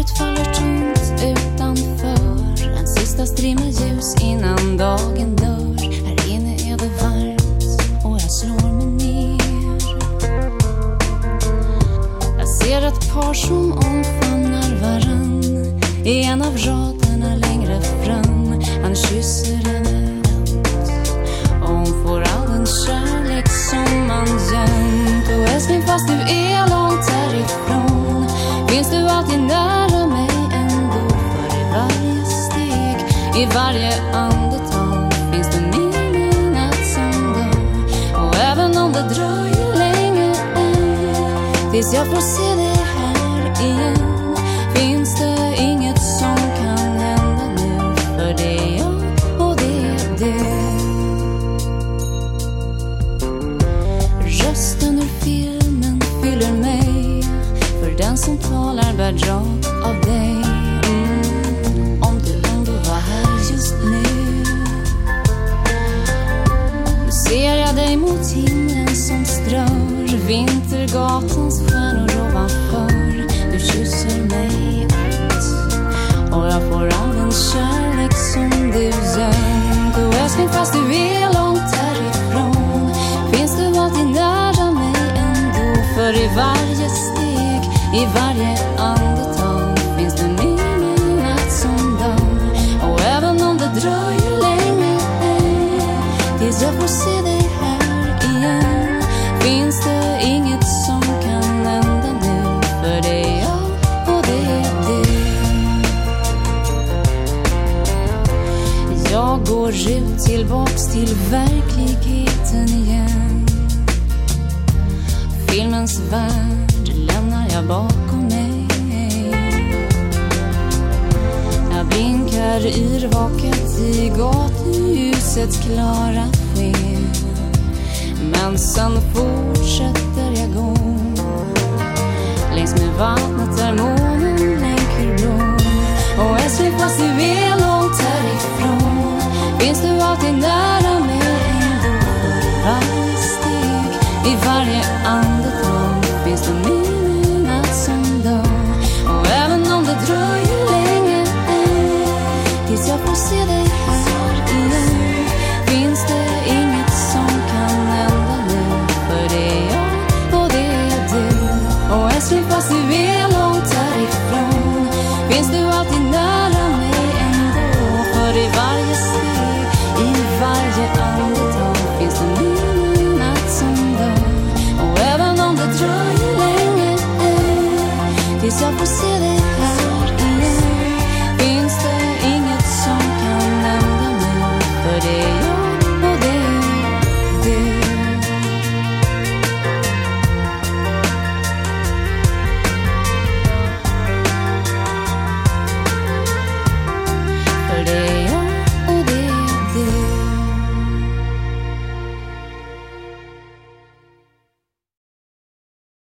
Mörkret faller tomt utanför. En sista strimma ljus innan dagen dör. Här inne är det varmt och jag slår mig ner. Jag ser ett par som omfamnar varann. I en av raderna längre fram. Han kysser henne och hon får all den kärlek som han gömt. Och älskling fast du är långt härifrån. Finns du alltid nära i varje andetag finns du med mig natt som dag. Och även om det dröjer länge än tills jag får se dig här igen finns det inget som kan hända nu. För det är jag och det är du. Rösten ur filmen fyller mig För den som talar bär drag av dig Gatans stjärnor ovanför Du kysser mig ut. Och jag får all den kärlek som du gömt Och älskling fast du är långt härifrån. Finns du alltid nära mig ändå? För i varje steg, i varje andetag jag går ut tillbaks till verkligheten igen. Filmens värld lämnar jag bakom mig. Jag blinkar yrvaket i gatljusets klara sken. Men sen fortsätter jag gå. Längs med vattnet face of a ceiling